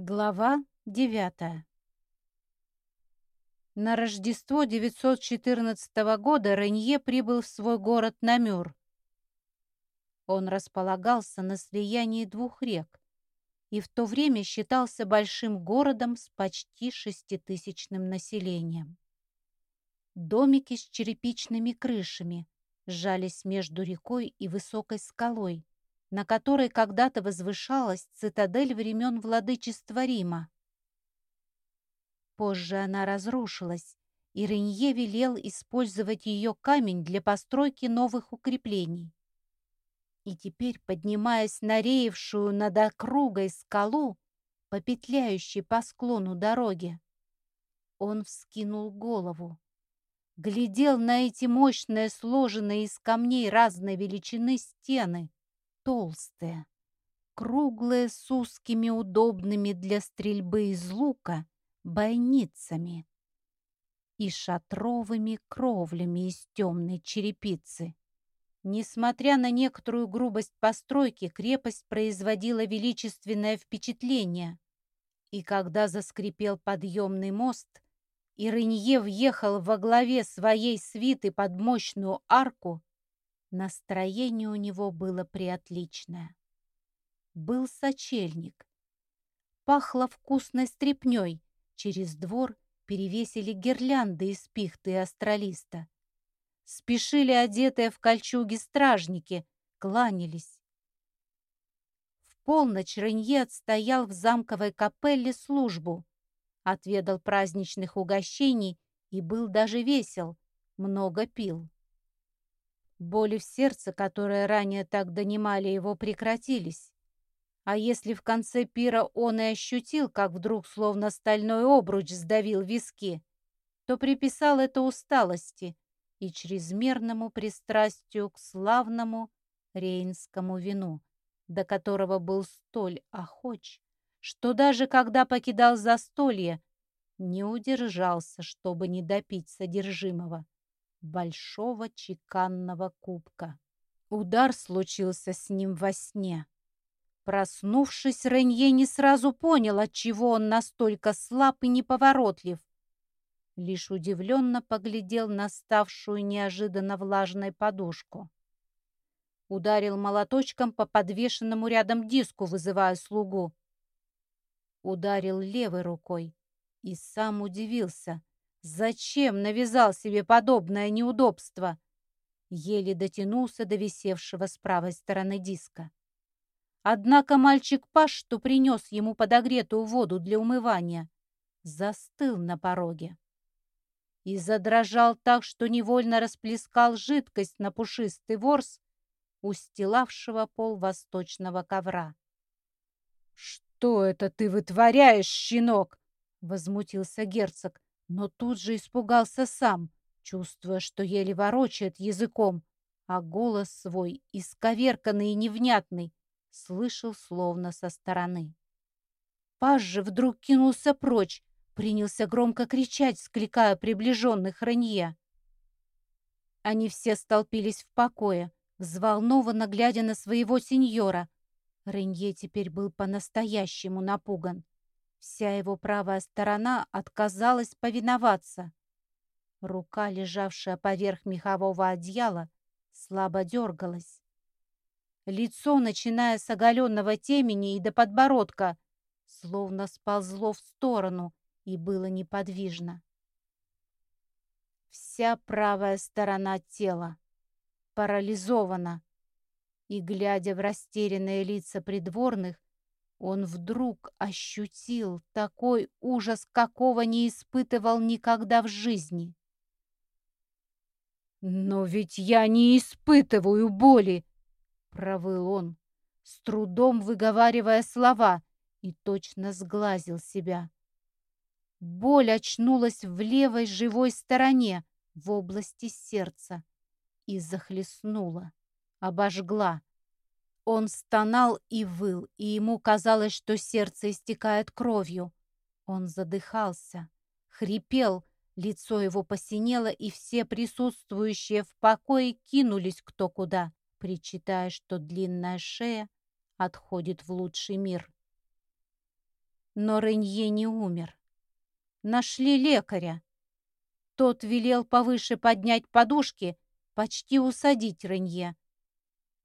Глава девятая На Рождество 914 года Ренье прибыл в свой город Намюр. Он располагался на слиянии двух рек и в то время считался большим городом с почти шеститысячным населением. Домики с черепичными крышами сжались между рекой и высокой скалой, на которой когда-то возвышалась цитадель времен владычества Рима. Позже она разрушилась, и Ренье велел использовать ее камень для постройки новых укреплений. И теперь, поднимаясь на реевшую над округой скалу, по петляющей по склону дороги, он вскинул голову, глядел на эти мощные, сложенные из камней разной величины стены, толстые, круглые с узкими удобными для стрельбы из лука бойницами и шатровыми кровлями из темной черепицы. Несмотря на некоторую грубость постройки, крепость производила величественное впечатление. И когда заскрипел подъемный мост, и Рынье въехал во главе своей свиты под мощную арку, Настроение у него было приотличное. Был сочельник. Пахло вкусной стрепней. Через двор перевесили гирлянды из пихты и астролиста. Спешили одетые в кольчуги стражники, кланялись. В полночь Ренье отстоял в замковой капелле службу, отведал праздничных угощений и был даже весел, много пил. Боли в сердце, которые ранее так донимали его, прекратились. А если в конце пира он и ощутил, как вдруг словно стальной обруч сдавил виски, то приписал это усталости и чрезмерному пристрастию к славному рейнскому вину, до которого был столь охоч, что даже когда покидал застолье, не удержался, чтобы не допить содержимого большого чеканного кубка. Удар случился с ним во сне. Проснувшись, Ренье не сразу понял, отчего он настолько слаб и неповоротлив. Лишь удивленно поглядел на ставшую неожиданно влажной подушку. Ударил молоточком по подвешенному рядом диску, вызывая слугу. Ударил левой рукой и сам удивился, Зачем навязал себе подобное неудобство? Еле дотянулся до висевшего с правой стороны диска. Однако мальчик Паш, что принес ему подогретую воду для умывания, застыл на пороге и задрожал так, что невольно расплескал жидкость на пушистый ворс, устилавшего пол восточного ковра. «Что это ты вытворяешь, щенок?» — возмутился герцог но тут же испугался сам, чувствуя, что еле ворочает языком, а голос свой, исковерканный и невнятный, слышал словно со стороны. Паж же вдруг кинулся прочь, принялся громко кричать, скликая приближенных Ранье. Они все столпились в покое, взволнованно глядя на своего сеньора. Ренье теперь был по-настоящему напуган. Вся его правая сторона отказалась повиноваться. Рука, лежавшая поверх мехового одеяла, слабо дергалась. Лицо, начиная с оголенного темени и до подбородка, словно сползло в сторону и было неподвижно. Вся правая сторона тела парализована, и, глядя в растерянные лица придворных, он вдруг ощутил такой ужас, какого не испытывал никогда в жизни. «Но ведь я не испытываю боли!» — провыл он, с трудом выговаривая слова, и точно сглазил себя. Боль очнулась в левой живой стороне, в области сердца, и захлестнула, обожгла, он стонал и выл, и ему казалось, что сердце истекает кровью. Он задыхался, хрипел, лицо его посинело, и все присутствующие в покое кинулись кто куда, причитая, что длинная шея отходит в лучший мир. Но Ренье не умер. Нашли лекаря. Тот велел повыше поднять подушки, почти усадить Ренье.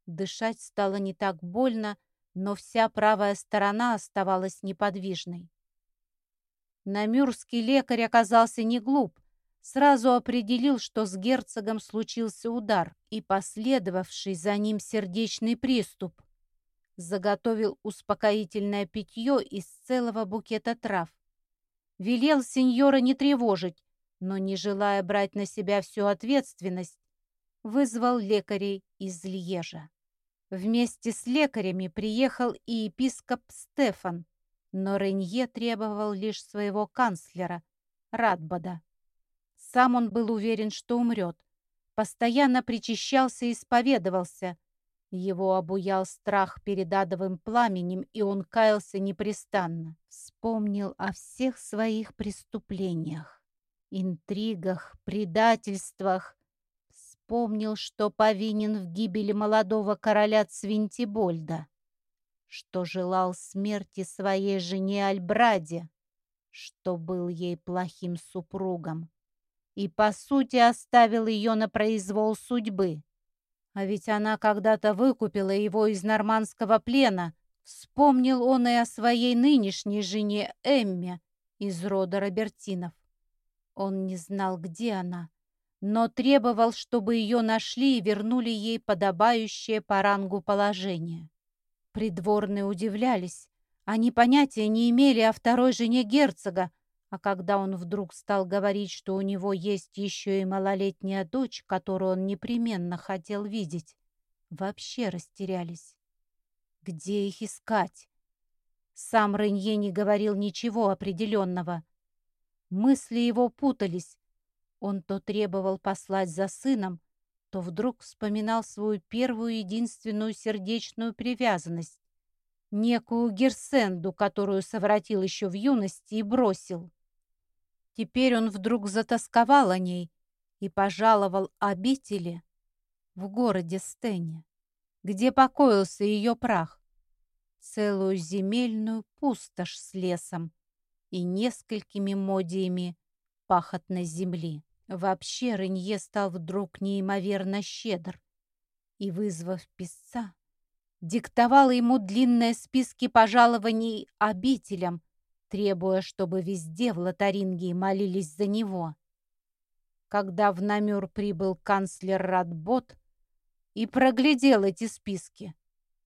Дышать стало не так больно, но вся правая сторона оставалась неподвижной. Намюрский лекарь оказался не глуп, сразу определил, что с герцогом случился удар и последовавший за ним сердечный приступ. Заготовил успокоительное питье из целого букета трав. Велел сеньора не тревожить, но, не желая брать на себя всю ответственность, вызвал лекарей из Льежа. Вместе с лекарями приехал и епископ Стефан, но Ренье требовал лишь своего канцлера, Радбода. Сам он был уверен, что умрет. Постоянно причащался и исповедовался. Его обуял страх перед адовым пламенем, и он каялся непрестанно. Вспомнил о всех своих преступлениях, интригах, предательствах. Вспомнил, что повинен в гибели молодого короля Цвинтибольда, что желал смерти своей жене Альбраде, что был ей плохим супругом и, по сути, оставил ее на произвол судьбы. А ведь она когда-то выкупила его из нормандского плена. Вспомнил он и о своей нынешней жене Эмме из рода Робертинов. Он не знал, где она, но требовал, чтобы ее нашли и вернули ей подобающее по рангу положение. Придворные удивлялись. Они понятия не имели о второй жене герцога, а когда он вдруг стал говорить, что у него есть еще и малолетняя дочь, которую он непременно хотел видеть, вообще растерялись. Где их искать? Сам Ренье не говорил ничего определенного. Мысли его путались. Он то требовал послать за сыном, то вдруг вспоминал свою первую единственную сердечную привязанность, некую Герсенду, которую совратил еще в юности и бросил. Теперь он вдруг затасковал о ней и пожаловал обители в городе Стене, где покоился ее прах, целую земельную пустошь с лесом и несколькими модиями пахотной земли. Вообще Ренье стал вдруг неимоверно щедр и, вызвав писца, диктовал ему длинные списки пожалований обителям, требуя, чтобы везде в Лотарингии молились за него. Когда в Намюр прибыл канцлер Радбот и проглядел эти списки,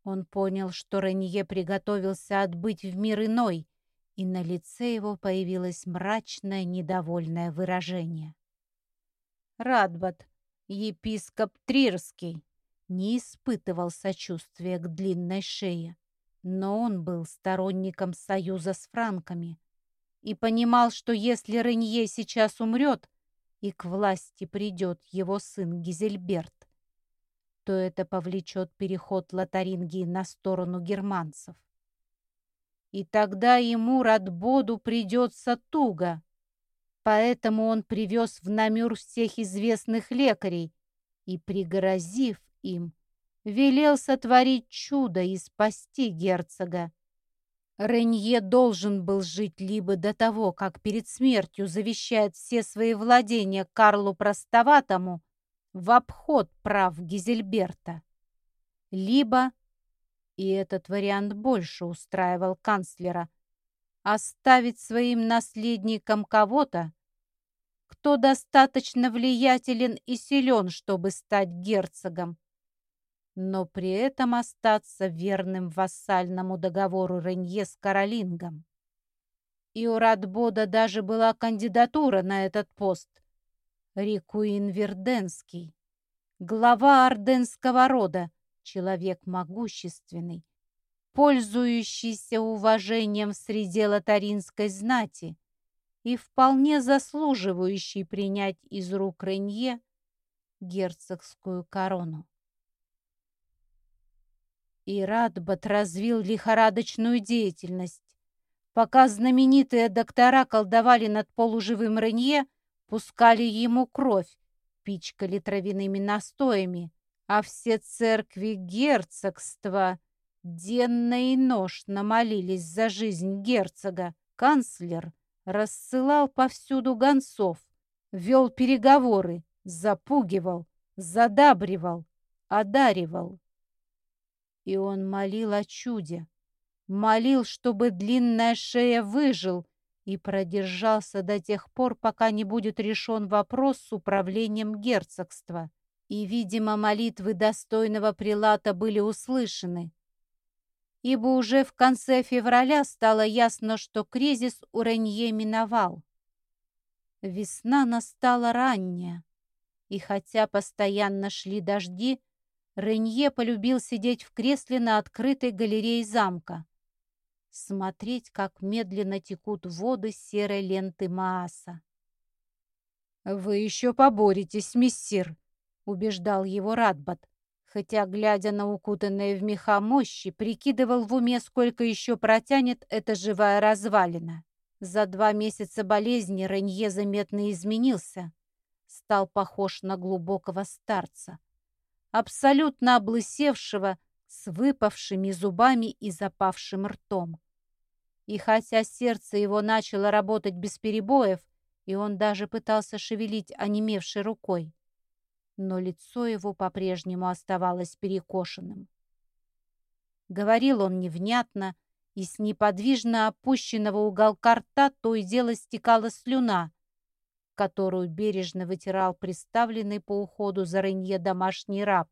он понял, что Ренье приготовился отбыть в мир иной, и на лице его появилось мрачное, недовольное выражение. Радбот, епископ Трирский, не испытывал сочувствия к длинной шее. Но он был сторонником союза с франками и понимал, что если Ренье сейчас умрет и к власти придет его сын Гизельберт, то это повлечет переход Лотарингии на сторону германцев. И тогда ему, Радбоду, придется туго. Поэтому он привез в Намюр всех известных лекарей и, пригрозив им, велел сотворить чудо и спасти герцога. Ренье должен был жить либо до того, как перед смертью завещает все свои владения Карлу Простоватому в обход прав Гизельберта, либо, и этот вариант больше устраивал канцлера, оставить своим наследникам кого-то, кто достаточно влиятелен и силен, чтобы стать герцогом, но при этом остаться верным вассальному договору Ренье с Каролингом. И у Радбода даже была кандидатура на этот пост. Рикуин Верденский, глава орденского рода, человек могущественный, пользующийся уважением в среде лотаринской знати и вполне заслуживающий принять из рук Ренье герцогскую корону. И Радбат развил лихорадочную деятельность. Пока знаменитые доктора колдовали над полуживым Ренье, пускали ему кровь, пичкали травяными настоями, а все церкви герцогства Денно и ношно молились за жизнь герцога. Канцлер рассылал повсюду гонцов, вел переговоры, запугивал, задабривал, одаривал. И он молил о чуде, молил, чтобы длинная шея выжил и продержался до тех пор, пока не будет решен вопрос с управлением герцогства. И, видимо, молитвы достойного прилата были услышаны, ибо уже в конце февраля стало ясно, что кризис у Ренье миновал. Весна настала ранняя, и хотя постоянно шли дожди, Ренье полюбил сидеть в кресле на открытой галерее замка, смотреть, как медленно текут воды серой ленты Мааса. «Вы еще поборетесь, миссир», — убеждал его Радбат, хотя, глядя на укутанные в меха мощи, прикидывал в уме, сколько еще протянет эта живая развалина. За два месяца болезни Ренье заметно изменился, стал похож на глубокого старца, абсолютно облысевшего, с выпавшими зубами и запавшим ртом. И хотя сердце его начало работать без перебоев, и он даже пытался шевелить онемевшей рукой, но лицо его по-прежнему оставалось перекошенным. Говорил он невнятно, и с неподвижно опущенного уголка рта то и дело стекала слюна, которую бережно вытирал приставленный по уходу за Ренье домашний раб.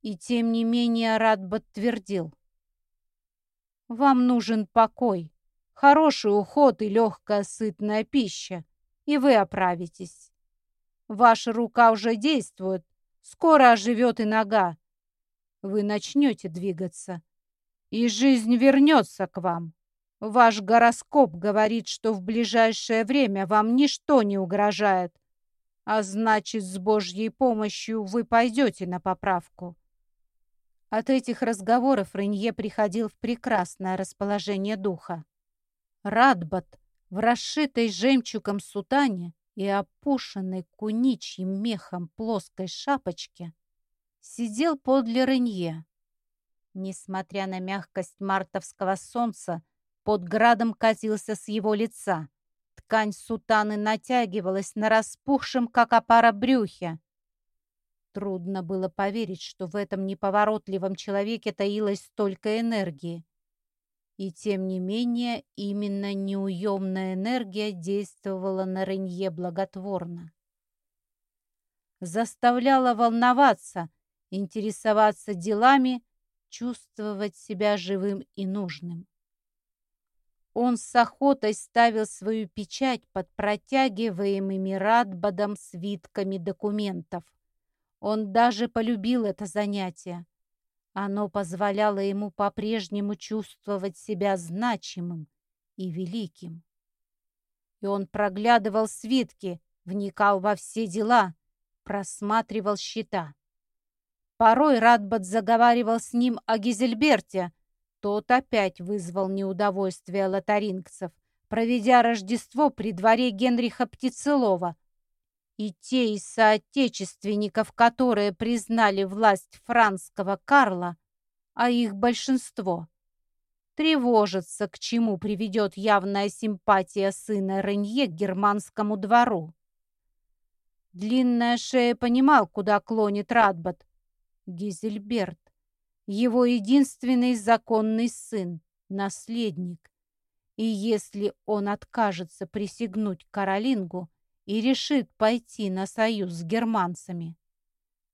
И тем не менее Рад подтвердил. «Вам нужен покой, хороший уход и легкая сытная пища, и вы оправитесь. Ваша рука уже действует, скоро оживет и нога. Вы начнете двигаться, и жизнь вернется к вам». Ваш гороскоп говорит, что в ближайшее время вам ничто не угрожает, а значит, с Божьей помощью вы пойдете на поправку. От этих разговоров Ренье приходил в прекрасное расположение духа. Радбат в расшитой жемчугом сутане и опушенной куничьим мехом плоской шапочке сидел подле Ренье. Несмотря на мягкость мартовского солнца, под градом катился с его лица. Ткань сутаны натягивалась на распухшем, как опара, брюхе. Трудно было поверить, что в этом неповоротливом человеке таилось столько энергии. И тем не менее, именно неуемная энергия действовала на Ренье благотворно. Заставляла волноваться, интересоваться делами, чувствовать себя живым и нужным. Он с охотой ставил свою печать под протягиваемыми Радбадом свитками документов. Он даже полюбил это занятие. Оно позволяло ему по-прежнему чувствовать себя значимым и великим. И он проглядывал свитки, вникал во все дела, просматривал счета. Порой Радбад заговаривал с ним о Гизельберте, тот опять вызвал неудовольствие лотарингцев, проведя Рождество при дворе Генриха Птицелова. И те из соотечественников, которые признали власть франского Карла, а их большинство, тревожатся, к чему приведет явная симпатия сына Ренье к германскому двору. Длинная шея понимал, куда клонит Радбат. Гизельберт его единственный законный сын, наследник. И если он откажется присягнуть Каролингу и решит пойти на союз с германцами,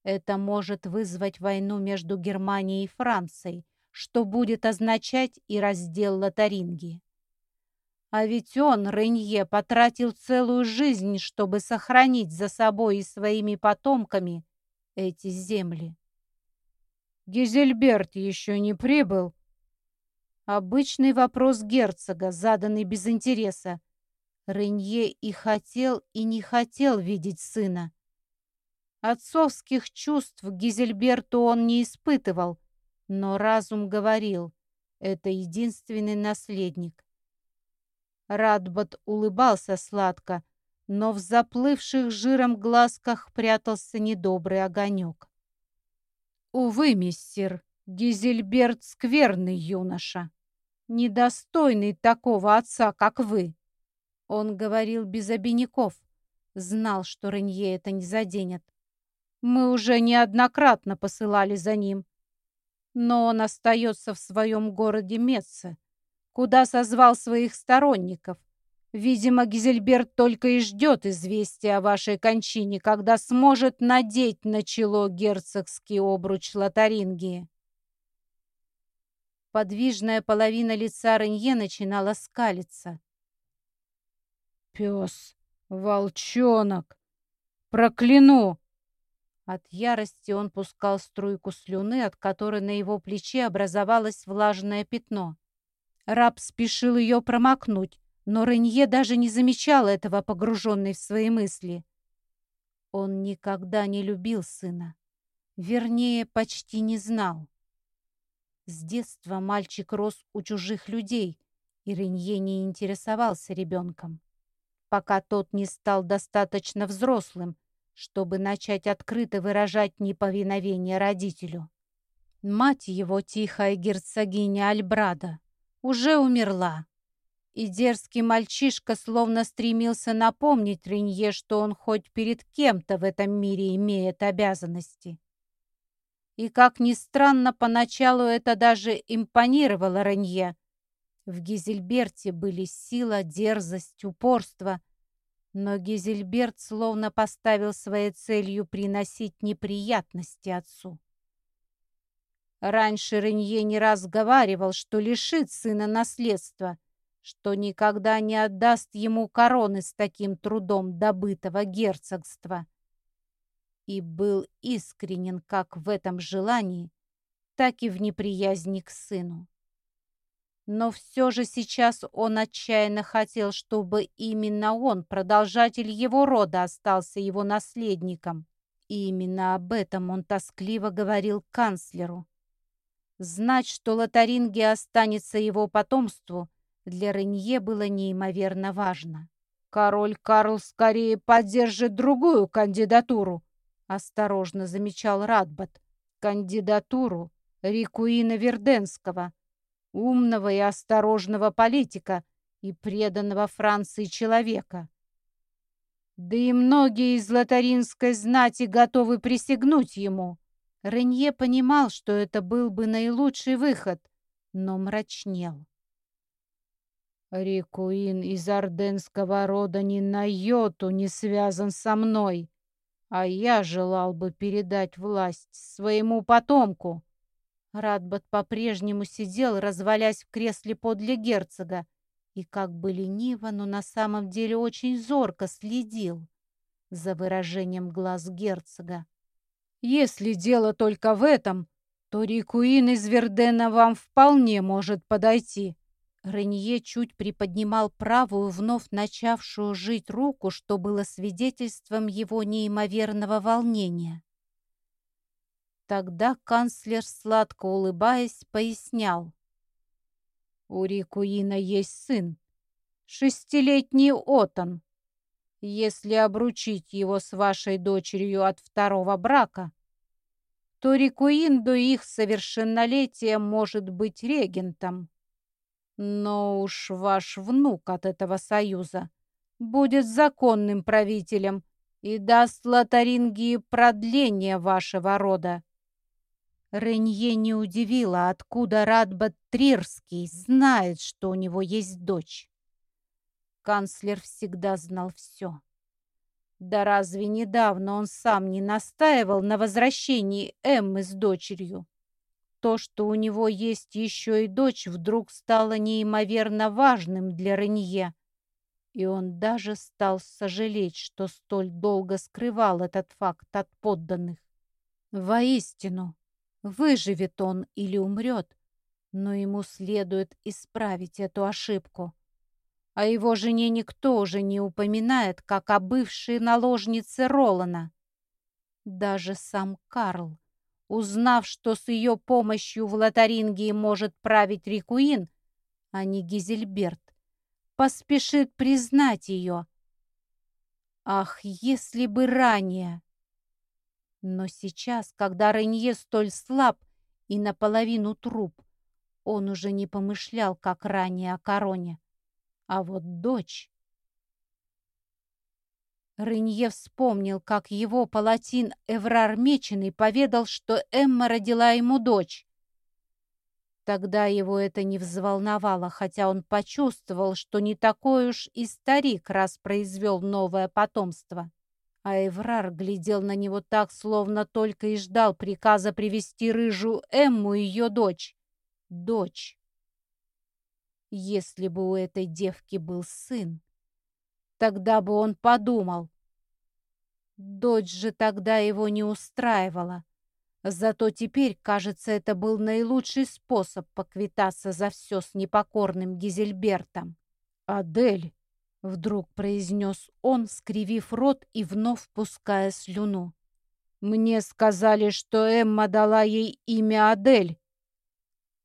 это может вызвать войну между Германией и Францией, что будет означать и раздел Лотарингии. А ведь он, Ренье, потратил целую жизнь, чтобы сохранить за собой и своими потомками эти земли. Гизельберт еще не прибыл?» Обычный вопрос герцога, заданный без интереса. Ренье и хотел, и не хотел видеть сына. Отцовских чувств Гизельберту он не испытывал, но разум говорил, это единственный наследник. Радбот улыбался сладко, но в заплывших жиром глазках прятался недобрый огонек. «Увы, мистер, Гизельберт скверный юноша, недостойный такого отца, как вы. Он говорил без обиняков, знал, что Ренье это не заденет. Мы уже неоднократно посылали за ним, но он остается в своем городе Мецце, куда созвал своих сторонников. Видимо, Гизельберт только и ждет известия о вашей кончине, когда сможет надеть на чело герцогский обруч Лотарингии. Подвижная половина лица Ренье начинала скалиться. «Пес, волчонок, прокляну!» От ярости он пускал струйку слюны, от которой на его плече образовалось влажное пятно. Раб спешил ее промокнуть, но Ренье даже не замечал этого, погруженный в свои мысли. Он никогда не любил сына. Вернее, почти не знал. С детства мальчик рос у чужих людей, и Ренье не интересовался ребенком, пока тот не стал достаточно взрослым, чтобы начать открыто выражать неповиновение родителю. Мать его, тихая герцогиня Альбрада, уже умерла, и дерзкий мальчишка словно стремился напомнить Ренье, что он хоть перед кем-то в этом мире имеет обязанности. И, как ни странно, поначалу это даже импонировало Ренье. В Гизельберте были сила, дерзость, упорство. Но Гизельберт словно поставил своей целью приносить неприятности отцу. Раньше Ренье не раз говаривал, что лишит сына наследства — что никогда не отдаст ему короны с таким трудом добытого герцогства. И был искренен как в этом желании, так и в неприязни к сыну. Но все же сейчас он отчаянно хотел, чтобы именно он, продолжатель его рода, остался его наследником. И именно об этом он тоскливо говорил канцлеру. Знать, что Лотарингия останется его потомству, для Ренье было неимоверно важно. «Король Карл скорее поддержит другую кандидатуру», — осторожно замечал Радбат. «Кандидатуру Рикуина Верденского, умного и осторожного политика и преданного Франции человека. Да и многие из лотаринской знати готовы присягнуть ему». Ренье понимал, что это был бы наилучший выход, но мрачнел. Рикуин из орденского рода ни на йоту не связан со мной, а я желал бы передать власть своему потомку. Радбат по-прежнему сидел, развалясь в кресле подле герцога, и как бы лениво, но на самом деле очень зорко следил за выражением глаз герцога. «Если дело только в этом, то Рикуин из Вердена вам вполне может подойти», Ренье чуть приподнимал правую, вновь начавшую жить руку, что было свидетельством его неимоверного волнения. Тогда канцлер, сладко улыбаясь, пояснял. «У Рикуина есть сын, шестилетний Отон. Если обручить его с вашей дочерью от второго брака, то Рикуин до их совершеннолетия может быть регентом». Но уж ваш внук от этого союза будет законным правителем и даст Лотарингии продление вашего рода. Ренье не удивила, откуда Радбат Трирский знает, что у него есть дочь. Канцлер всегда знал все. Да разве недавно он сам не настаивал на возвращении Эммы с дочерью? То, что у него есть еще и дочь, вдруг стало неимоверно важным для Ренье. И он даже стал сожалеть, что столь долго скрывал этот факт от подданных. Воистину, выживет он или умрет, но ему следует исправить эту ошибку. О его жене никто уже не упоминает, как о бывшей наложнице Ролана. Даже сам Карл Узнав, что с ее помощью в Лотарингии может править Рикуин, а не Гизельберт, поспешит признать ее. Ах, если бы ранее! Но сейчас, когда Ренье столь слаб и наполовину труп, он уже не помышлял, как ранее о короне. А вот дочь... Рынье вспомнил, как его палатин Эврар Меченый поведал, что Эмма родила ему дочь. Тогда его это не взволновало, хотя он почувствовал, что не такой уж и старик, раз произвел новое потомство. А Эврар глядел на него так, словно только и ждал приказа привести рыжую Эмму и ее дочь. Дочь. Если бы у этой девки был сын, Тогда бы он подумал. Дочь же тогда его не устраивала. Зато теперь, кажется, это был наилучший способ поквитаться за все с непокорным Гизельбертом. «Адель!» — вдруг произнес он, скривив рот и вновь пуская слюну. «Мне сказали, что Эмма дала ей имя Адель».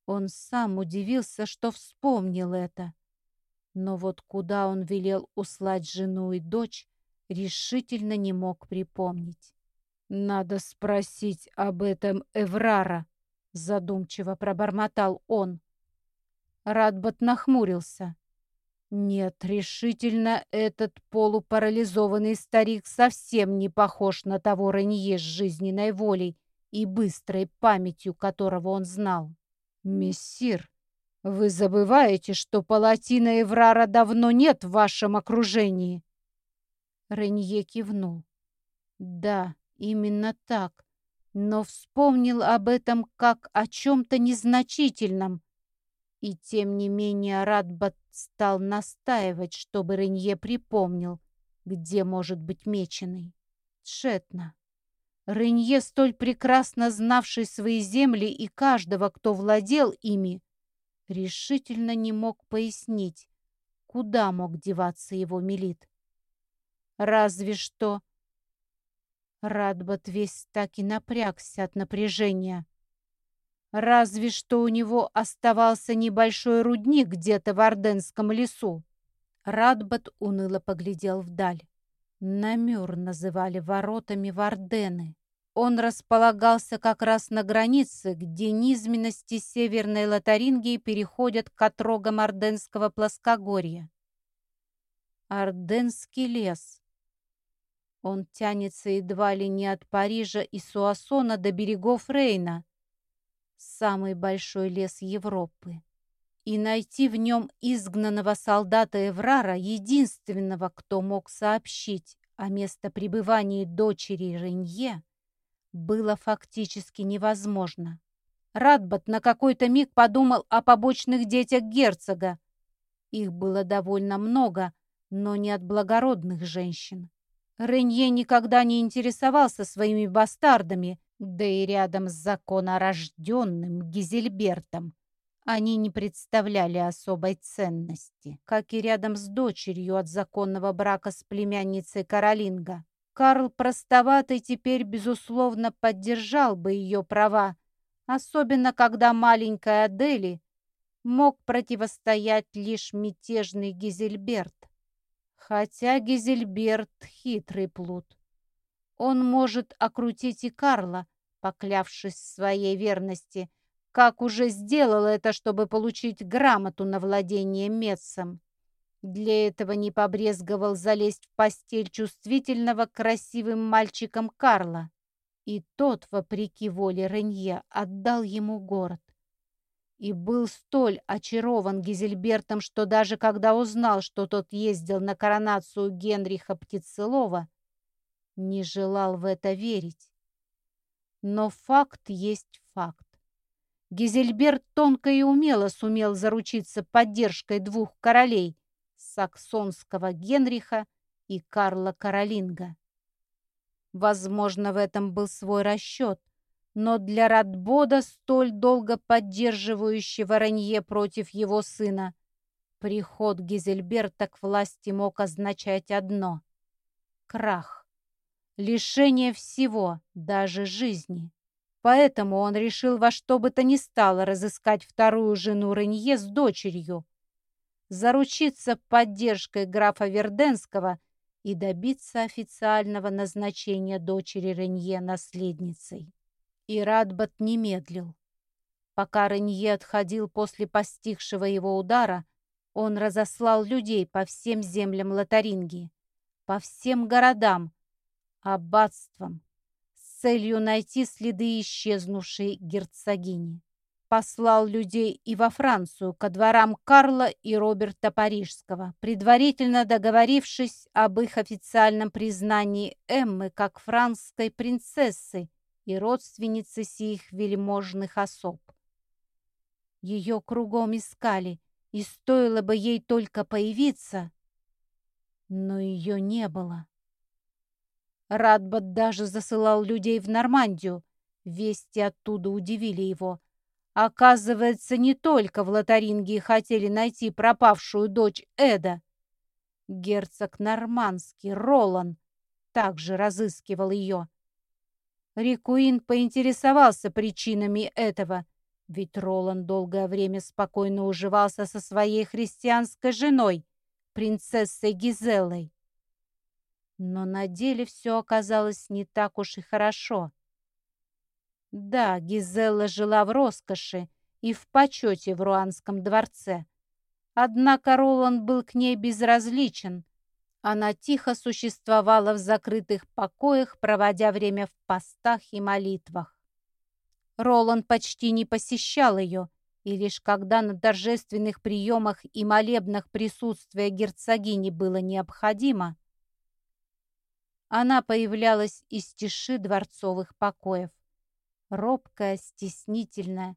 Он сам удивился, что вспомнил это. Но вот куда он велел услать жену и дочь, решительно не мог припомнить. «Надо спросить об этом Эврара», — задумчиво пробормотал он. Радбот нахмурился. Нет, решительно этот полупарализованный старик совсем не похож на того Ренье с жизненной волей и быстрой памятью, которого он знал. «Мессир», «Вы забываете, что палатина Эврара давно нет в вашем окружении?» Ренье кивнул. «Да, именно так, но вспомнил об этом как о чем-то незначительном. И тем не менее Радбат стал настаивать, чтобы Ренье припомнил, где может быть меченый. Тщетно. Ренье, столь прекрасно знавший свои земли и каждого, кто владел ими, решительно не мог пояснить, куда мог деваться его милит. Разве что... Радбат весь так и напрягся от напряжения. Разве что у него оставался небольшой рудник где-то в Орденском лесу. Радбат уныло поглядел вдаль. Намер называли воротами Вардены. Он располагался как раз на границе, где низменности Северной Лотарингии переходят к отрогам Орденского плоскогорья. Орденский лес. Он тянется едва ли не от Парижа и Суассона до берегов Рейна. Самый большой лес Европы. И найти в нем изгнанного солдата Эврара, единственного, кто мог сообщить о местопребывании дочери Ренье, было фактически невозможно. Радбат на какой-то миг подумал о побочных детях герцога. Их было довольно много, но не от благородных женщин. Ренье никогда не интересовался своими бастардами, да и рядом с законорожденным Гизельбертом они не представляли особой ценности, как и рядом с дочерью от законного брака с племянницей Каролинга. Карл Простоватый теперь, безусловно, поддержал бы ее права, особенно когда маленькая Адели мог противостоять лишь мятежный Гизельберт. Хотя Гизельберт — хитрый плут. Он может окрутить и Карла, поклявшись своей верности, как уже сделал это, чтобы получить грамоту на владение Метсом. Для этого не побрезговал залезть в постель чувствительного красивым мальчиком Карла. И тот, вопреки воле Ренье, отдал ему город. И был столь очарован Гизельбертом, что даже когда узнал, что тот ездил на коронацию Генриха Птицелова, не желал в это верить. Но факт есть факт. Гизельберт тонко и умело сумел заручиться поддержкой двух королей – саксонского Генриха и Карла Каролинга. Возможно, в этом был свой расчет, но для Радбода, столь долго поддерживающего Ранье против его сына, приход Гизельберта к власти мог означать одно — крах, лишение всего, даже жизни. Поэтому он решил во что бы то ни стало разыскать вторую жену Ренье с дочерью, заручиться поддержкой графа Верденского и добиться официального назначения дочери Ренье наследницей. И Радбат не медлил. Пока Ренье отходил после постигшего его удара, он разослал людей по всем землям Лотарингии, по всем городам, аббатствам, с целью найти следы исчезнувшей герцогини. Послал людей и во Францию, ко дворам Карла и Роберта Парижского, предварительно договорившись об их официальном признании Эммы как французской принцессы и родственницы сих вельможных особ. Ее кругом искали, и стоило бы ей только появиться, но ее не было. Радбат даже засылал людей в Нормандию. Вести оттуда удивили его. Оказывается, не только в Лотарингии хотели найти пропавшую дочь Эда. Герцог Нормандский, Ролан, также разыскивал ее. Рикуин поинтересовался причинами этого ведь Роланд долгое время спокойно уживался со своей христианской женой, принцессой Гизеллой. Но на деле все оказалось не так уж и хорошо. Да, Гизелла жила в роскоши и в почете в Руанском дворце. Однако Роланд был к ней безразличен. Она тихо существовала в закрытых покоях, проводя время в постах и молитвах. Роланд почти не посещал ее, и лишь когда на торжественных приемах и молебнах присутствие герцогини было необходимо, она появлялась из тиши дворцовых покоев. Робкая, стеснительная,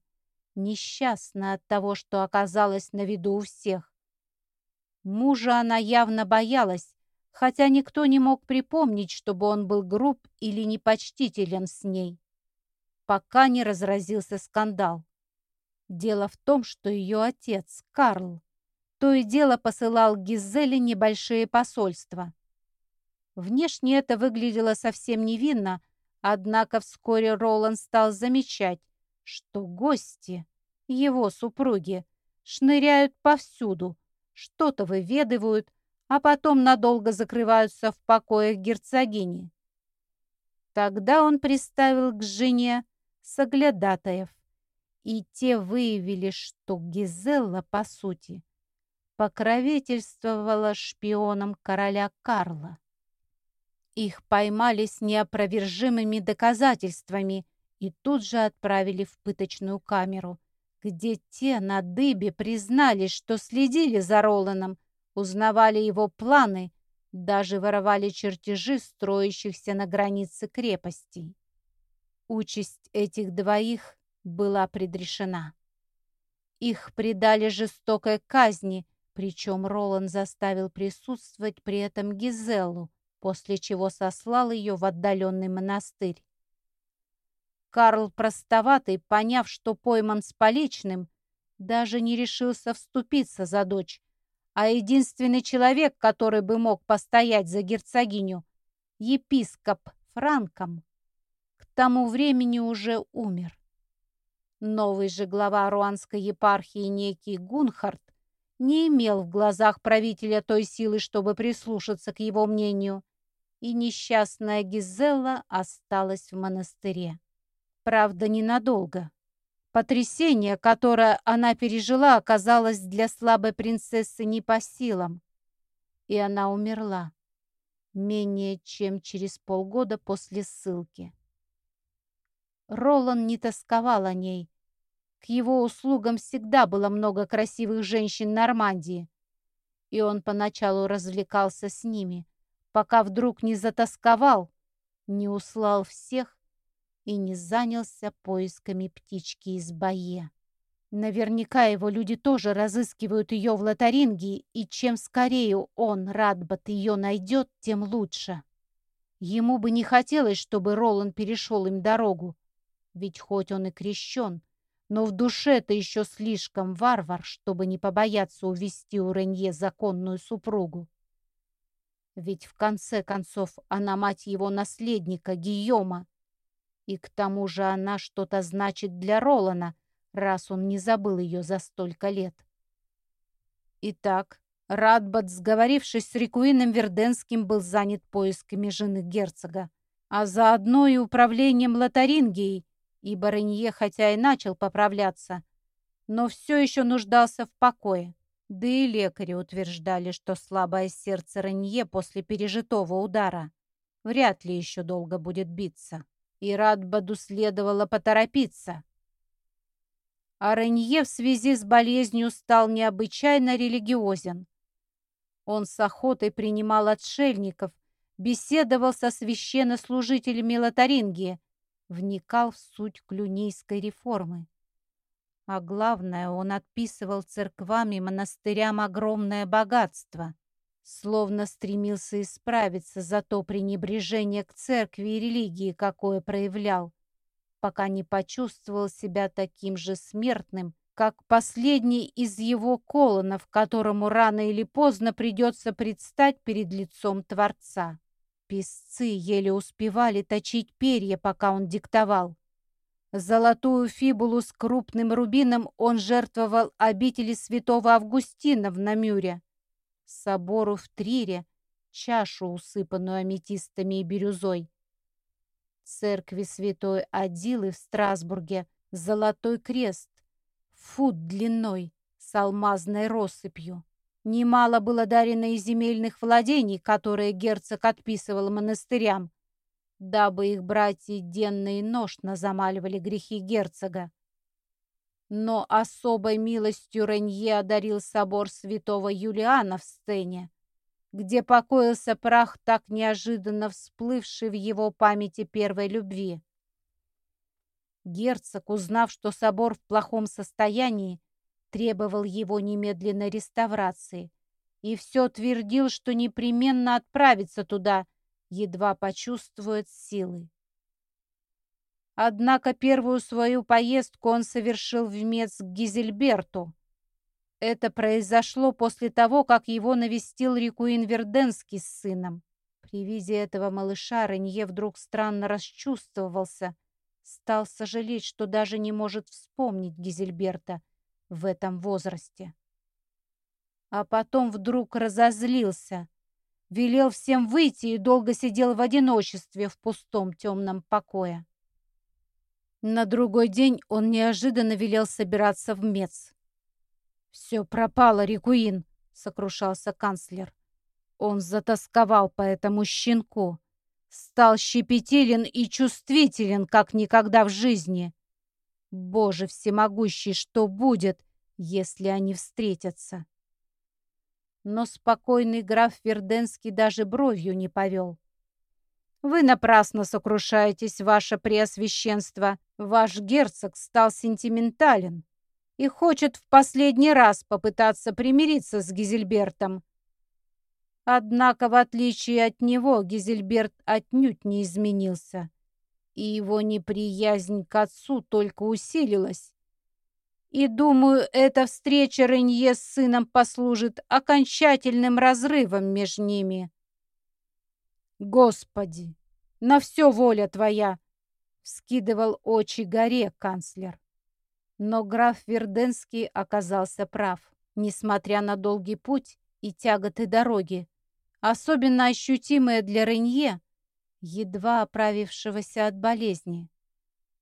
несчастная от того, что оказалась на виду у всех. Мужа она явно боялась, хотя никто не мог припомнить, чтобы он был груб или непочтителен с ней пока не разразился скандал. Дело в том, что ее отец, Карл, то и дело посылал Гизеле небольшие посольства. Внешне это выглядело совсем невинно, однако вскоре Роланд стал замечать, что гости, его супруги, шныряют повсюду, что-то выведывают, а потом надолго закрываются в покоях герцогини. Тогда он приставил к жене соглядатаев, и те выявили, что Гизелла, по сути, покровительствовала шпионам короля Карла. Их поймали с неопровержимыми доказательствами и тут же отправили в пыточную камеру, где те на дыбе признались, что следили за Роланом, узнавали его планы, даже воровали чертежи строящихся на границе крепостей. Участь этих двоих была предрешена. Их предали жестокой казни, причем Ролан заставил присутствовать при этом Гизеллу, после чего сослал ее в отдаленный монастырь. Карл Простоватый, поняв, что пойман с поличным, даже не решился вступиться за дочь, а единственный человек, который бы мог постоять за герцогиню, епископ Франком, тому времени уже умер. Новый же глава руанской епархии, некий Гунхард, не имел в глазах правителя той силы, чтобы прислушаться к его мнению, и несчастная Гизелла осталась в монастыре. Правда, ненадолго. Потрясение, которое она пережила, оказалось для слабой принцессы не по силам, и она умерла менее чем через полгода после ссылки. Ролан не тосковал о ней. К его услугам всегда было много красивых женщин Нормандии, и он поначалу развлекался с ними, пока вдруг не затасковал, не услал всех и не занялся поисками птички из Бае. Наверняка его люди тоже разыскивают ее в Лотарингии, и чем скорее он, Радбат, ее найдет, тем лучше. Ему бы не хотелось, чтобы Ролан перешел им дорогу, ведь хоть он и крещен, но в душе-то еще слишком варвар, чтобы не побояться увести у Ренье законную супругу. Ведь в конце концов она мать его наследника Гийома. И к тому же она что-то значит для Ролана, раз он не забыл ее за столько лет. Итак, Радбат, сговорившись с Рикуином Верденским, был занят поисками жены герцога, а заодно и управлением Лотарингией, ибо Ренье хотя и начал поправляться, но все еще нуждался в покое. Да и лекари утверждали, что слабое сердце Ренье после пережитого удара вряд ли еще долго будет биться. И Радбаду следовало поторопиться. А Ренье в связи с болезнью стал необычайно религиозен. Он с охотой принимал отшельников, беседовал со священнослужителями Лотарингии, вникал в суть клюнийской реформы. А главное, он отписывал церквам и монастырям огромное богатство, словно стремился исправиться за то пренебрежение к церкви и религии, какое проявлял, пока не почувствовал себя таким же смертным, как последний из его колонов, которому рано или поздно придется предстать перед лицом Творца. Песцы еле успевали точить перья, пока он диктовал. Золотую фибулу с крупным рубином он жертвовал обители святого Августина в Намюре, собору в Трире, чашу, усыпанную аметистами и бирюзой, церкви святой Адилы в Страсбурге, золотой крест, фут длиной, с алмазной россыпью. Немало было дарено и земельных владений, которые герцог отписывал монастырям, дабы их братья денно и ношно замаливали грехи герцога. Но особой милостью Ренье одарил собор святого Юлиана в сцене, где покоился прах, так неожиданно всплывший в его памяти первой любви. Герцог, узнав, что собор в плохом состоянии, требовал его немедленной реставрации и все твердил, что непременно отправится туда, едва почувствует силы. Однако первую свою поездку он совершил в Мец к Гизельберту. Это произошло после того, как его навестил Рикуин Верденский с сыном. При виде этого малыша Ренье вдруг странно расчувствовался, стал сожалеть, что даже не может вспомнить Гизельберта в этом возрасте. А потом вдруг разозлился, велел всем выйти и долго сидел в одиночестве в пустом темном покое. На другой день он неожиданно велел собираться в Мец. «Все пропало, Рикуин», — сокрушался канцлер. Он затасковал по этому щенку, стал щепетилен и чувствителен, как никогда в жизни. Боже всемогущий, что будет, если они встретятся? Но спокойный граф Верденский даже бровью не повел. «Вы напрасно сокрушаетесь, ваше преосвященство. Ваш герцог стал сентиментален и хочет в последний раз попытаться примириться с Гизельбертом. Однако, в отличие от него, Гизельберт отнюдь не изменился, и его неприязнь к отцу только усилилась. И думаю, эта встреча Ренье с сыном послужит окончательным разрывом между ними. Господи, на все воля твоя! Вскидывал очи горе канцлер. Но граф Верденский оказался прав. Несмотря на долгий путь и тяготы дороги, особенно ощутимые для Ренье, едва оправившегося от болезни,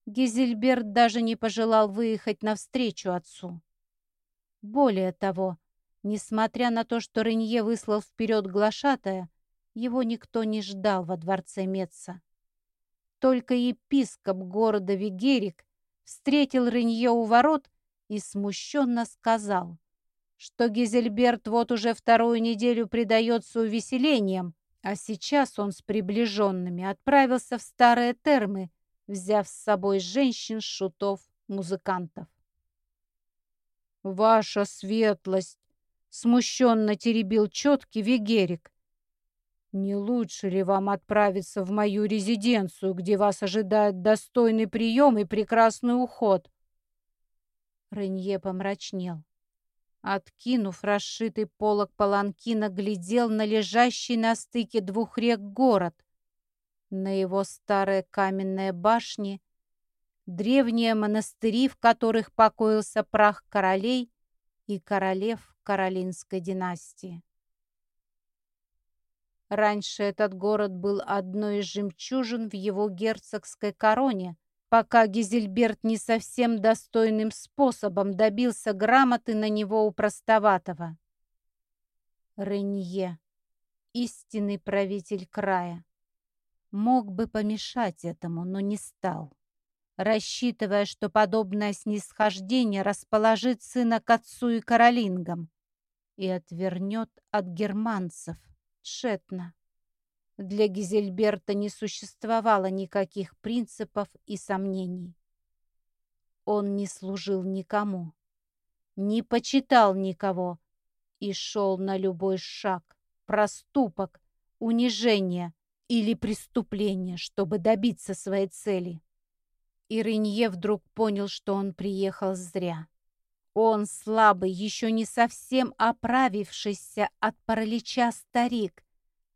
Гизельберт даже не пожелал выехать навстречу отцу. Более того, несмотря на то, что Ренье выслал вперед глашатая, его никто не ждал во дворце Меца. Только епископ города Вигерик встретил Ренье у ворот и смущенно сказал, что Гизельберт вот уже вторую неделю предается увеселениям, а сейчас он с приближенными отправился в старые термы, взяв с собой женщин, шутов, музыкантов. «Ваша светлость!» — смущенно теребил четкий Вегерик. «Не лучше ли вам отправиться в мою резиденцию, где вас ожидает достойный прием и прекрасный уход?» Ренье помрачнел. Откинув расшитый полог паланкина, глядел на лежащий на стыке двух рек город, на его старые каменные башни, древние монастыри, в которых покоился прах королей и королев Каролинской династии. Раньше этот город был одной из жемчужин в его герцогской короне, пока Гизельберт не совсем достойным способом добился грамоты на него у простоватого. Ренье, истинный правитель края, мог бы помешать этому, но не стал, рассчитывая, что подобное снисхождение расположит сына к отцу и каролингам и отвернет от германцев тщетно. Для Гизельберта не существовало никаких принципов и сомнений. Он не служил никому, не почитал никого и шел на любой шаг, проступок, унижение или преступление, чтобы добиться своей цели. И Ренье вдруг понял, что он приехал зря. Он слабый, еще не совсем оправившийся от паралича старик,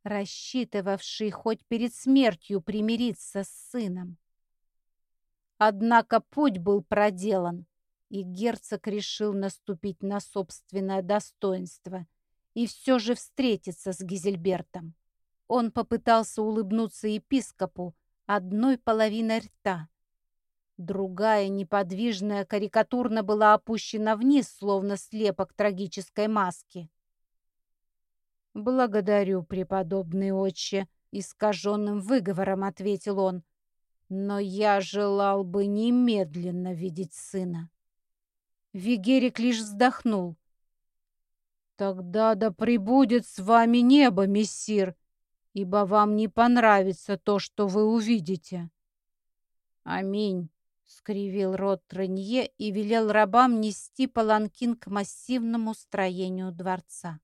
рассчитывавший хоть перед смертью примириться с сыном. Однако путь был проделан, и герцог решил наступить на собственное достоинство и все же встретиться с Гизельбертом. Он попытался улыбнуться епископу одной половиной рта. Другая, неподвижная, карикатурно была опущена вниз, словно слепок трагической маски. «Благодарю, преподобный отче», — искаженным выговором ответил он. «Но я желал бы немедленно видеть сына». Вигерик лишь вздохнул. «Тогда да пребудет с вами небо, мессир, ибо вам не понравится то, что вы увидите». «Аминь», — скривил рот Тренье и велел рабам нести паланкин к массивному строению дворца.